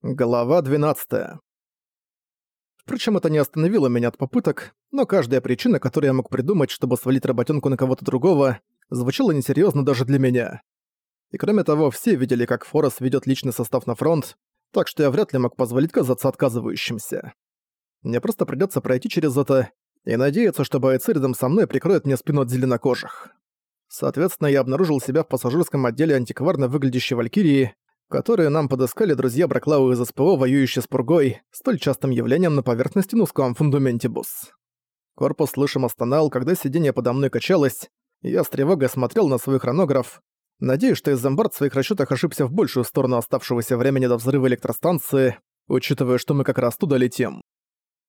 Глава 12. Впрочем, это не остановило меня от попыток, но каждая причина, которую я мог придумать, чтобы свалить работенку на кого-то другого, звучала несерьезно даже для меня. И кроме того, все видели, как Форес ведет личный состав на фронт, так что я вряд ли мог позволить казаться отказывающимся. Мне просто придется пройти через это и надеяться, что бойцы рядом со мной прикроют мне спину от зеленокожих. Соответственно, я обнаружил себя в пассажирском отделе антикварно выглядящей Валькирии, которые нам подыскали друзья Браклау из СПО, воюющие с Пургой, столь частым явлением на поверхности Нускуам Фундаментибус. Корпус слышимо стонал, когда сиденье подо мной качалось, я с тревогой смотрел на свой хронограф, надеюсь, что Изамбард в своих расчетах ошибся в большую сторону оставшегося времени до взрыва электростанции, учитывая, что мы как раз туда летим.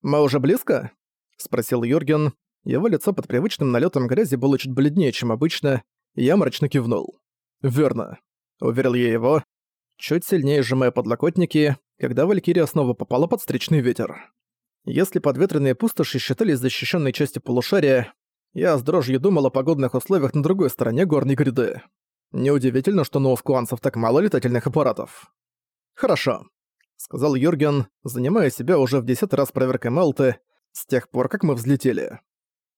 «Мы уже близко?» — спросил Юрген. Его лицо под привычным налетом грязи было чуть бледнее, чем обычно, и я мрачно кивнул. «Верно», — уверил я его, чуть сильнее сжимая подлокотники, когда Валькирия снова попала под встречный ветер. Если подветренные пустоши считались защищенной частью полушария, я с дрожью думал о погодных условиях на другой стороне горной гряды. Неудивительно, что у оскуанцев так мало летательных аппаратов. «Хорошо», — сказал Юрген, занимая себя уже в десятый раз проверкой Мелты с тех пор, как мы взлетели.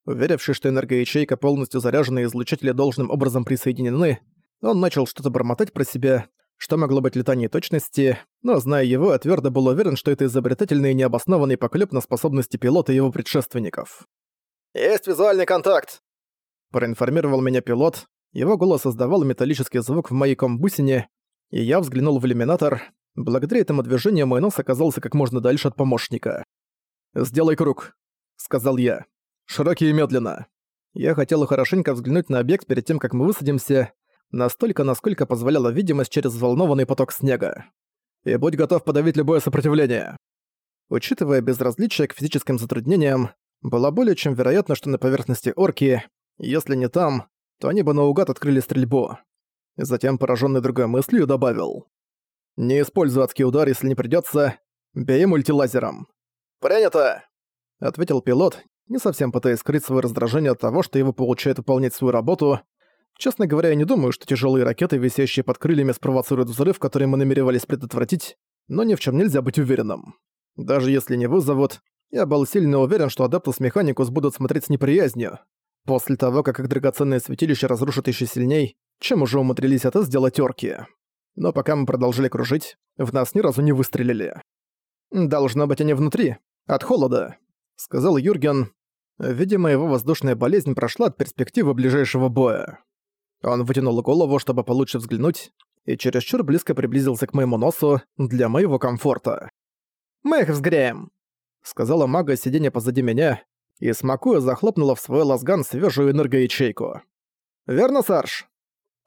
Уверившись, что энергоячейка полностью заряжена и излучатели должным образом присоединены, он начал что-то бормотать про себя, что могло быть летание точности, но, зная его, я твердо был уверен, что это изобретательный и необоснованный поклеп на способности пилота и его предшественников. «Есть визуальный контакт!» Проинформировал меня пилот, его голос издавал металлический звук в моей комбусине, и я взглянул в иллюминатор. Благодаря этому движению мой нос оказался как можно дальше от помощника. «Сделай круг», — сказал я. «Широкий и медленно». Я хотел хорошенько взглянуть на объект перед тем, как мы высадимся, настолько, насколько позволяла видимость через взволнованный поток снега. И будь готов подавить любое сопротивление. Учитывая безразличие к физическим затруднениям, было более чем вероятно, что на поверхности орки, если не там, то они бы наугад открыли стрельбу. Затем, пораженный другой мыслью, добавил. «Не используй адский удар, если не придется. Бей мультилазером». «Принято!» — ответил пилот, не совсем пытаясь скрыть свое раздражение от того, что его получает выполнять свою работу, Честно говоря, я не думаю, что тяжелые ракеты, висящие под крыльями, спровоцируют взрыв, который мы намеревались предотвратить, но ни в чем нельзя быть уверенным. Даже если не вызовут, я был сильно уверен, что Адептус Механикус будут смотреть с неприязнью. После того, как их драгоценное святилище разрушат еще сильней, чем уже умудрились это сделать орки. Но пока мы продолжили кружить, в нас ни разу не выстрелили. «Должно быть они внутри, от холода», — сказал Юрген. Видимо, его воздушная болезнь прошла от перспективы ближайшего боя. Он вытянул голову, чтобы получше взглянуть, и чересчур близко приблизился к моему носу для моего комфорта. «Мы их взгреем», — сказала мага, сиденья позади меня, и смакуя захлопнула в свой лазган свежую энергоячейку. «Верно, Сарж?»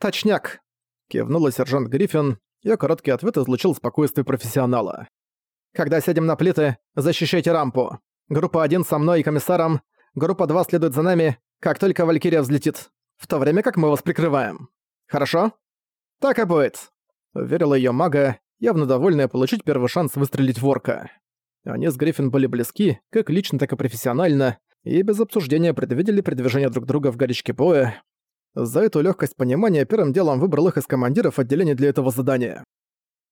«Точняк», — кивнула сержант Гриффин, и короткий ответ излучил спокойствие профессионала. «Когда сядем на плиты, защищайте рампу. Группа 1 со мной и комиссаром, группа 2 следует за нами, как только Валькирия взлетит в то время как мы вас прикрываем. Хорошо? Так и будет. Уверила её мага, явно довольная получить первый шанс выстрелить в орка. Они с Гриффин были близки, как лично, так и профессионально, и без обсуждения предвидели передвижение друг друга в горячке боя. За эту легкость понимания первым делом выбрал их из командиров отделения для этого задания.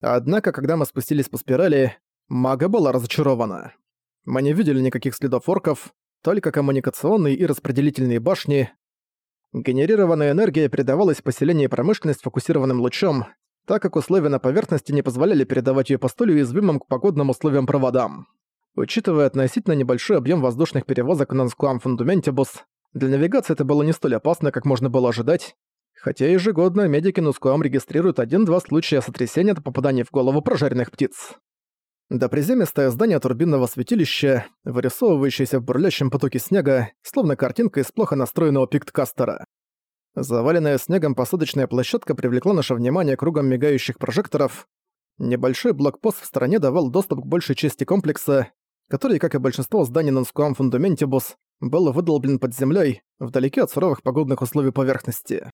Однако, когда мы спустились по спирали, мага была разочарована. Мы не видели никаких следов орков, только коммуникационные и распределительные башни, Генерированная энергия передавалась в поселение и промышленность фокусированным лучом, так как условия на поверхности не позволяли передавать ее по столь уязвимым к погодным условиям проводам. Учитывая относительно небольшой объем воздушных перевозок на Нскуам Фундаментибус, для навигации это было не столь опасно, как можно было ожидать, хотя ежегодно медики Нускуам регистрируют один-два случая сотрясения от попадания в голову прожаренных птиц. Да приземистое здание турбинного святилища, вырисовывающееся в бурлящем потоке снега, словно картинка из плохо настроенного пикткастера. Заваленная снегом посадочная площадка привлекла наше внимание кругом мигающих прожекторов. Небольшой блокпост в стороне давал доступ к большей части комплекса, который, как и большинство зданий на Нскуам Фундаментибус, был выдолблен под землей, вдалеке от суровых погодных условий поверхности.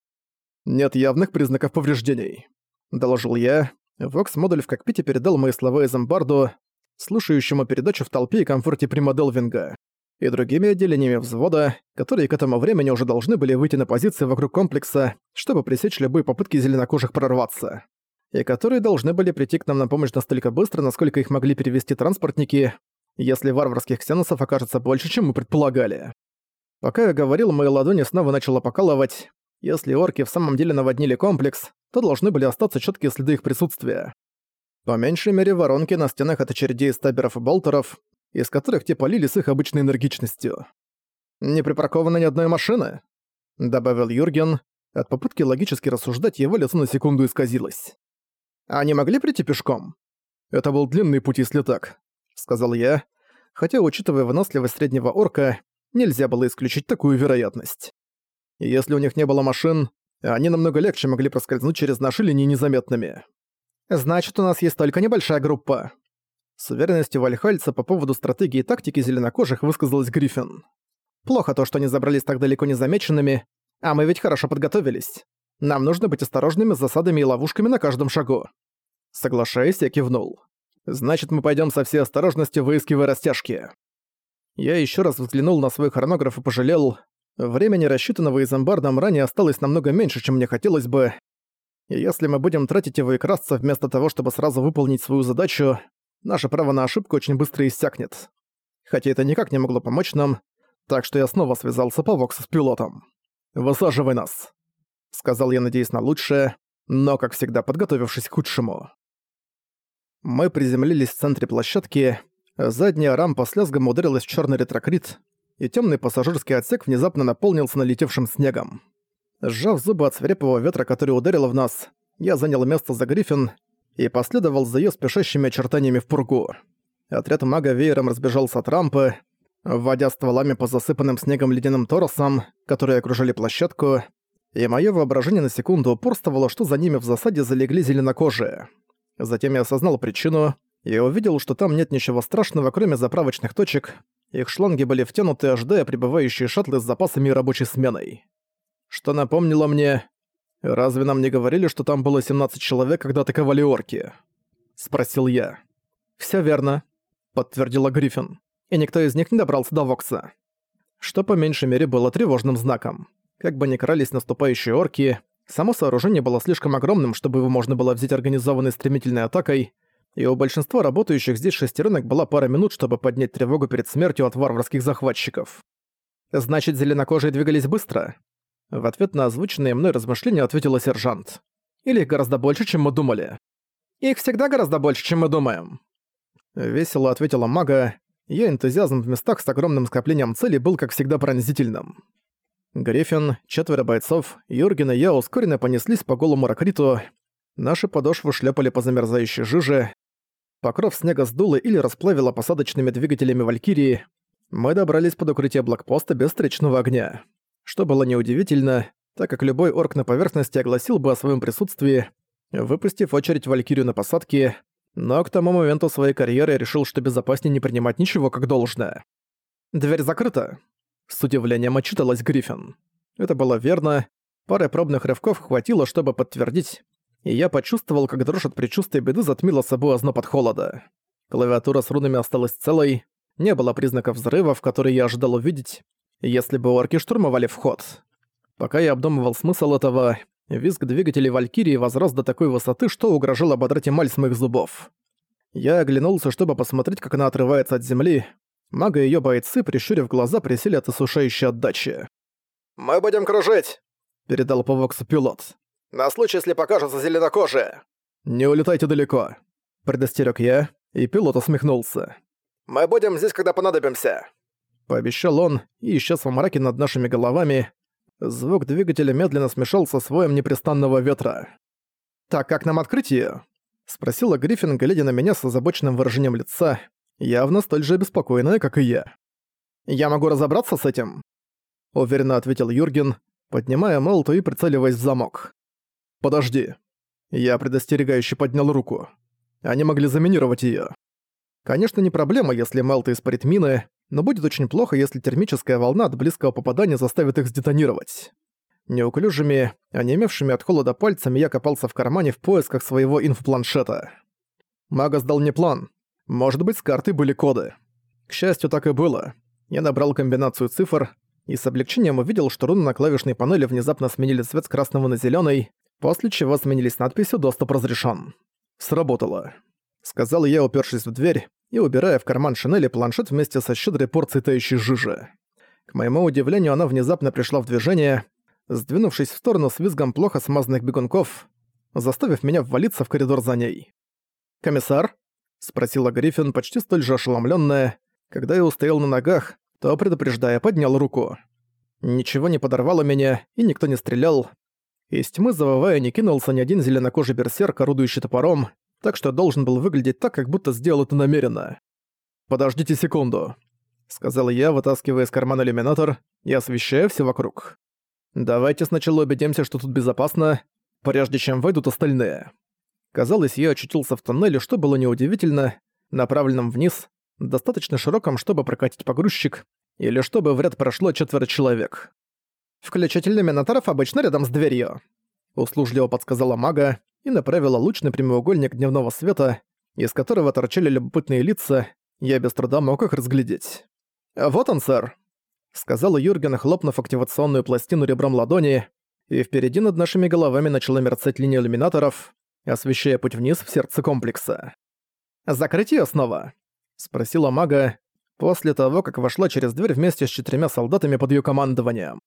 «Нет явных признаков повреждений», — доложил я, Вокс-модуль в кокпите передал мои слова Эзамбарду, слушающему передачу в толпе и комфорте Примаделвинга, и другими отделениями взвода, которые к этому времени уже должны были выйти на позиции вокруг комплекса, чтобы пресечь любые попытки зеленокожих прорваться. и которые должны были прийти к нам на помощь настолько быстро, насколько их могли перевести транспортники, если варварских ксеносов окажется больше, чем мы предполагали. Пока я говорил, мои ладони снова начало покалывать. Если орки в самом деле наводнили комплекс, то должны были остаться четкие следы их присутствия. По меньшей мере воронки на стенах от очередей стаберов и болтеров, из которых те полили с их обычной энергичностью. «Не припарковано ни одной машины», — добавил Юрген. От попытки логически рассуждать его лицо на секунду исказилось. «Они могли прийти пешком?» «Это был длинный путь, если так», — сказал я, хотя, учитывая выносливость среднего орка, нельзя было исключить такую вероятность. Если у них не было машин, они намного легче могли проскользнуть через наши линии незаметными. «Значит, у нас есть только небольшая группа». С уверенностью Вальхальца по поводу стратегии и тактики зеленокожих высказалась Гриффин. «Плохо то, что они забрались так далеко незамеченными, а мы ведь хорошо подготовились. Нам нужно быть осторожными с засадами и ловушками на каждом шагу». Соглашаясь, я кивнул. «Значит, мы пойдем со всей осторожностью, выискивая растяжки». Я еще раз взглянул на свой хронограф и пожалел, времени, рассчитанного Изамбардом, ранее осталось намного меньше, чем мне хотелось бы. И если мы будем тратить его и красться вместо того, чтобы сразу выполнить свою задачу, наше право на ошибку очень быстро иссякнет. Хотя это никак не могло помочь нам, так что я снова связался по Воксу с пилотом. «Высаживай нас», — сказал я, надеясь на лучшее, но, как всегда, подготовившись к худшему. Мы приземлились в центре площадки, Задняя рампа с лязгом ударилась в черный ретрокрит, и темный пассажирский отсек внезапно наполнился налетевшим снегом. Сжав зубы от свирепого ветра, который ударил в нас, я занял место за Гриффин и последовал за ее спешащими очертаниями в пургу. Отряд мага веером разбежался от рампы, вводя стволами по засыпанным снегом ледяным торосам, которые окружали площадку, и мое воображение на секунду упорствовало, что за ними в засаде залегли зеленокожие. Затем я осознал причину — я увидел, что там нет ничего страшного, кроме заправочных точек. Их шланги были втянуты, ожидая прибывающие шаттлы с запасами и рабочей сменой. Что напомнило мне... «Разве нам не говорили, что там было 17 человек, когда атаковали орки?» Спросил я. «Всё верно», — подтвердила Гриффин. «И никто из них не добрался до Вокса». Что по меньшей мере было тревожным знаком. Как бы ни крались наступающие орки, само сооружение было слишком огромным, чтобы его можно было взять организованной стремительной атакой, и у большинства работающих здесь шестеренок была пара минут, чтобы поднять тревогу перед смертью от варварских захватчиков. «Значит, зеленокожие двигались быстро?» В ответ на озвученные мной размышления ответила сержант. «Или их гораздо больше, чем мы думали?» «Их всегда гораздо больше, чем мы думаем!» Весело ответила мага. Её энтузиазм в местах с огромным скоплением целей был, как всегда, пронзительным. Гриффин, четверо бойцов, Юрген и я ускоренно понеслись по голому ракриту. Наши подошвы шлепали по замерзающей жиже, Покров снега сдуло или расплавило посадочными двигателями Валькирии. Мы добрались под укрытие блокпоста без встречного огня. Что было неудивительно, так как любой орк на поверхности огласил бы о своем присутствии, выпустив очередь Валькирию на посадке, но к тому моменту своей карьеры решил, что безопаснее не принимать ничего как должное. «Дверь закрыта», — с удивлением отчиталась Гриффин. Это было верно, пары пробных рывков хватило, чтобы подтвердить, и я почувствовал, как дрожь от предчувствия беды затмила собой озноб от холода. Клавиатура с рунами осталась целой, не было признаков взрывов, которые я ожидал увидеть, если бы орки штурмовали вход. Пока я обдумывал смысл этого, визг двигателей Валькирии возрос до такой высоты, что угрожал ободрать эмаль с моих зубов. Я оглянулся, чтобы посмотреть, как она отрывается от земли. Мага и её бойцы, прищурив глаза, присели от осушающей отдачи. «Мы будем кружить!» — передал по Воксу пилот. На случай, если покажется зеленокожие. Не улетайте далеко, предостерег я, и пилот усмехнулся. Мы будем здесь, когда понадобимся. Пообещал он и исчез во мраке над нашими головами. Звук двигателя медленно смешался с воем непрестанного ветра. «Так как нам открыть её?» — спросила Гриффин, глядя на меня с озабоченным выражением лица, явно столь же обеспокоенная, как и я. «Я могу разобраться с этим?» — уверенно ответил Юрген, поднимая молоту и прицеливаясь в замок. «Подожди». Я предостерегающе поднял руку. Они могли заминировать её. Конечно, не проблема, если Мелта испарит мины, но будет очень плохо, если термическая волна от близкого попадания заставит их сдетонировать. Неуклюжими, онемевшими от холода пальцами я копался в кармане в поисках своего инфопланшета. Мага сдал мне план. Может быть, с карты были коды. К счастью, так и было. Я набрал комбинацию цифр и с облегчением увидел, что руны на клавишной панели внезапно сменили цвет с красного на зелёный, после чего сменились надписью «Доступ разрешен». Сработало. Сказал я, упершись в дверь и убирая в карман шинели планшет вместе со щедрой порцией тающей жижи. К моему удивлению, она внезапно пришла в движение, сдвинувшись в сторону с визгом плохо смазанных бегунков, заставив меня ввалиться в коридор за ней. «Комиссар?» — спросила Гриффин, почти столь же ошеломлённая. Когда я устоял на ногах, то, предупреждая, поднял руку. Ничего не подорвало меня, и никто не стрелял. Из тьмы завывая не кинулся ни один зеленокожий берсерк, орудующий топором, так что должен был выглядеть так, как будто сделал это намеренно. «Подождите секунду», — сказал я, вытаскивая из кармана иллюминатор и освещая все вокруг. «Давайте сначала убедимся, что тут безопасно, прежде чем выйдут остальные». Казалось, я очутился в тоннеле, что было неудивительно, направленном вниз, достаточно широком, чтобы прокатить погрузчик, или чтобы в ряд прошло четверо человек. «Включатель иллюминаторов обычно рядом с дверью», — услужливо подсказала мага и направила луч на прямоугольник дневного света, из которого торчали любопытные лица, я без труда мог их разглядеть. «Вот он, сэр», — сказал Юрген, хлопнув активационную пластину ребром ладони, и впереди над нашими головами начала мерцать линия иллюминаторов, освещая путь вниз в сердце комплекса. «Закрыть её снова?» — спросила мага, после того, как вошла через дверь вместе с четырьмя солдатами под её командованием.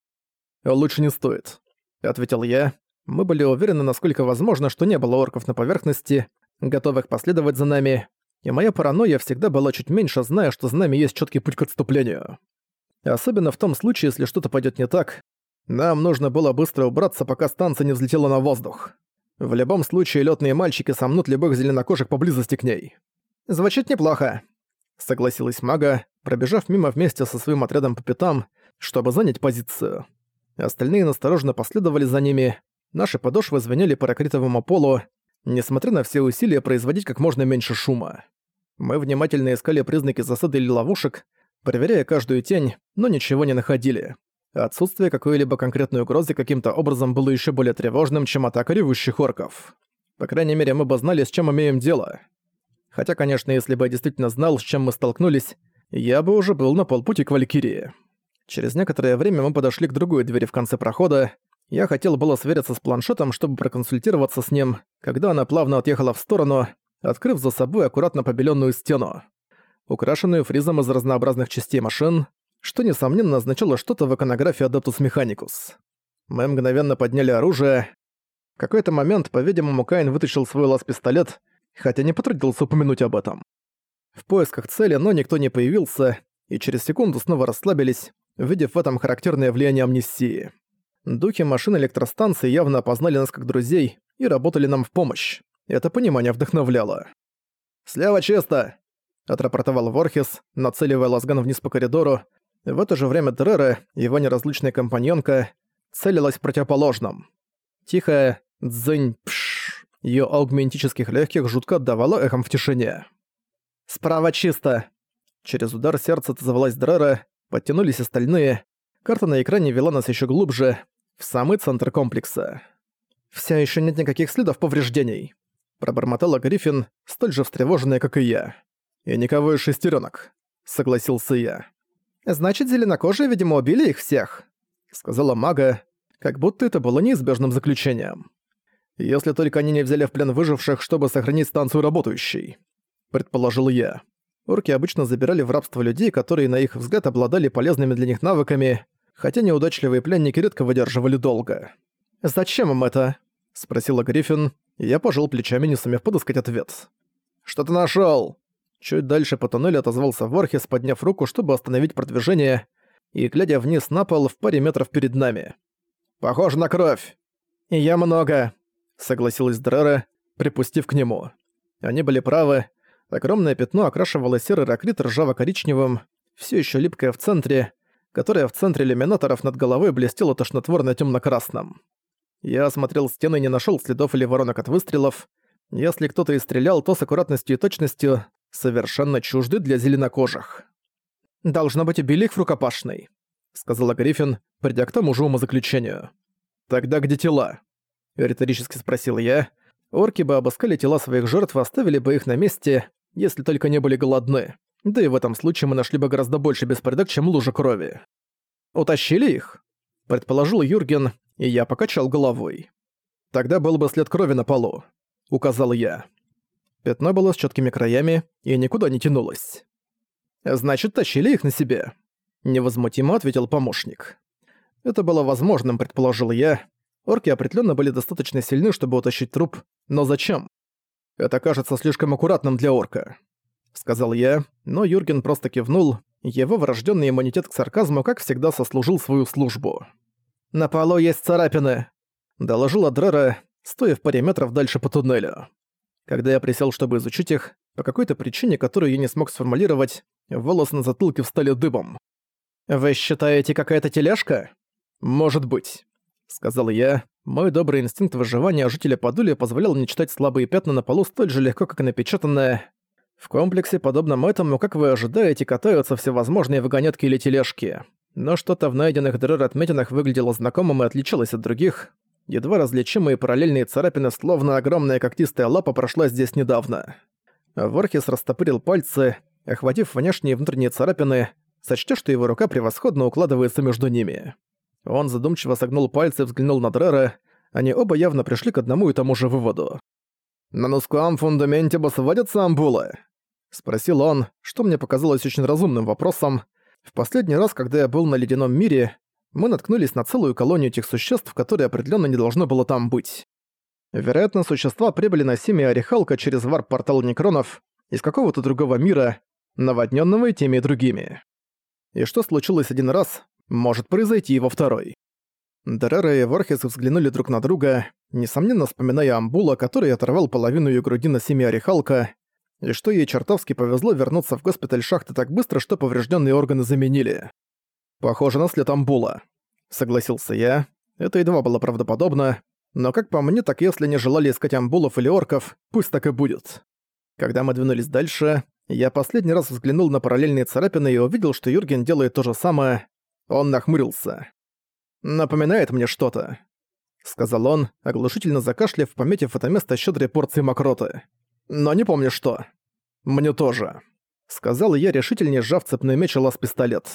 «Лучше не стоит», — ответил я. Мы были уверены, насколько возможно, что не было орков на поверхности, готовых последовать за нами, и моя паранойя всегда была чуть меньше, зная, что за нами есть чёткий путь к отступлению. Особенно в том случае, если что-то пойдёт не так. Нам нужно было быстро убраться, пока станция не взлетела на воздух. В любом случае, лётные мальчики сомнут любых зеленокожих поблизости к ней. «Звучит неплохо», — согласилась мага, пробежав мимо вместе со своим отрядом по пятам, чтобы занять позицию. Остальные настороженно последовали за ними, наши подошвы звенели по ракритовому полу, несмотря на все усилия производить как можно меньше шума. Мы внимательно искали признаки засады или ловушек, проверяя каждую тень, но ничего не находили. Отсутствие какой-либо конкретной угрозы каким-то образом было еще более тревожным, чем атака ревущих орков. По крайней мере, мы бы знали, с чем имеем дело. Хотя, конечно, если бы я действительно знал, с чем мы столкнулись, я бы уже был на полпути к Валькирии. Через некоторое время мы подошли к другой двери в конце прохода. Я хотел было свериться с планшетом, чтобы проконсультироваться с ним, когда она плавно отъехала в сторону, открыв за собой аккуратно побеленную стену, украшенную фризом из разнообразных частей машин, что, несомненно, означало что-то в иконографии Adeptus Mechanicus. Мы мгновенно подняли оружие. В какой-то момент, по-видимому, Каин вытащил свой лаз-пистолет, хотя не потрудился упомянуть об этом. В поисках цели, но никто не появился, и через секунду снова расслабились, видев в этом характерное влияние амнистии. Духи машин электростанции явно опознали нас как друзей и работали нам в помощь. Это понимание вдохновляло. «Слева чисто!» — отрапортовал Ворхес, нацеливая лазган вниз по коридору, в это же время Дрера, его неразлучная компаньонка, целилась в противоположном. Тихая «дзынь-пш» её аугментических легких жутко отдавала эхом в тишине. «Справа чисто!» Через удар сердца отозвалась Дрера, подтянулись остальные. Карта на экране вела нас ещё глубже, в самый центр комплекса. «Всё ещё нет никаких следов повреждений», пробормотала Гриффин, столь же встревоженная, как и я. «И никого из шестерёнок», — согласился я. «Значит, зеленокожие, видимо, убили их всех», — сказала мага, как будто это было неизбежным заключением. «Если только они не взяли в плен выживших, чтобы сохранить станцию работающей», — предположил я. Орки обычно забирали в рабство людей, которые, на их взгляд, обладали полезными для них навыками, хотя неудачливые пленники редко выдерживали долго. «Зачем им это?» — спросила Гриффин, и я пожал плечами, не сумев подыскать ответ. «Что ты нашёл?» Чуть дальше по туннелю отозвался Ворхес, подняв руку, чтобы остановить продвижение, и глядя вниз на пол в паре метров перед нами. «Похоже на кровь!» «И я много», — согласилась Дрера, припустив к нему. Они были правы. Огромное пятно окрашивало серый ракрит ржаво-коричневым, все еще липкое в центре, которое в центре иллюминаторов над головой блестело тошнотворно темно-красным. Я осмотрел стены и не нашел следов или воронок от выстрелов. Если кто-то и стрелял, то с аккуратностью и точностью, совершенно чужды для зеленокожих. «Должно быть, убили их в рукопашной», — сказала Гриффин, придя к тому же умозаключению. «Тогда где тела?» — риторически спросил я. Орки бы обыскали тела своих жертв и оставили бы их на месте, если только не были голодны. Да и в этом случае мы нашли бы гораздо больше беспорядок, чем лужа крови. «Утащили их?» — предположил Юрген, и я покачал головой. Тогда был бы след крови на полу», — указал я. Пятно было с четкими краями и никуда не тянулось. «Значит, тащили их на себе», — невозмутимо ответил помощник. Это было возможным, предположил я. Орки определенно были достаточно сильны, чтобы утащить труп, но зачем? Это кажется слишком аккуратным для орка. Сказал я, но Юрген просто кивнул, его врожденный иммунитет к сарказму, как всегда, сослужил свою службу. «На полу есть царапины», — доложила Дрера, стоя в паре метров дальше по туннелю. Когда я присел, чтобы изучить их, по какой-то причине, которую я не смог сформулировать, волосы на затылке встали дыбом. «Вы считаете, какая-то тележка?» «Может быть», — сказал я. Мой добрый инстинкт выживания жителя Подули позволял мне читать слабые пятна на полу столь же легко, как и напечатанное. В комплексе, подобном этому, как вы ожидаете, катаются всевозможные вагонетки или тележки. Но что-то в найденных дрэр отметинах выглядело знакомым и отличалось от других. Едва различимые параллельные царапины, словно огромная когтистая лапа, прошла здесь недавно. Ворхис растопырил пальцы, охватив внешние и внутренние царапины, сочтя, что его рука превосходно укладывается между ними. Он задумчиво согнул пальцы и взглянул на Дрера. Они оба явно пришли к одному и тому же выводу. «На нускуам фундаменте сводятся амбулы?» Спросил он, что мне показалось очень разумным вопросом. В последний раз, когда я был на Ледяном мире, мы наткнулись на целую колонию этих существ, которые определенно не должно было там быть. Вероятно, существа прибыли на семя Орехалка через варп-портал Некронов из какого-то другого мира, наводненного и теми и другими. И что случилось один раз, может произойти и во второй. Дерера и Вархес взглянули друг на друга, несомненно вспоминая Амбула, который оторвал половину ее груди на семье Орехалка, и что ей чертовски повезло вернуться в госпиталь шахты так быстро, что поврежденные органы заменили. «Похоже на след Амбула», — согласился я. Это едва было правдоподобно, но как по мне, так если не желали искать амбулов или орков, пусть так и будет. Когда мы двинулись дальше, я последний раз взглянул на параллельные царапины и увидел, что Юрген делает то же самое, он нахмурился. «Напоминает мне что-то», — сказал он, оглушительно закашляв, пометив это место щедрой порции мокроты. «Но не помню что». «Мне тоже», — сказал я, решительнее сжав цепной меч и лаз-пистолет.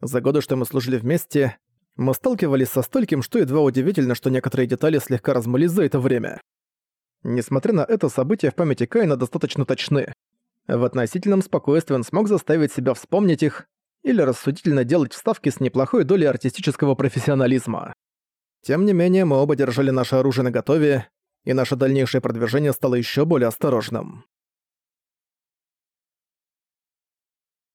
За годы, что мы служили вместе, мы сталкивались со стольким, что едва удивительно, что некоторые детали слегка размылись за это время. Несмотря на это, события в памяти Кайна достаточно точны. В относительном спокойствии он смог заставить себя вспомнить их, или рассудительно делать вставки с неплохой долей артистического профессионализма. Тем не менее, мы оба держали наше оружие наготове, и наше дальнейшее продвижение стало еще более осторожным.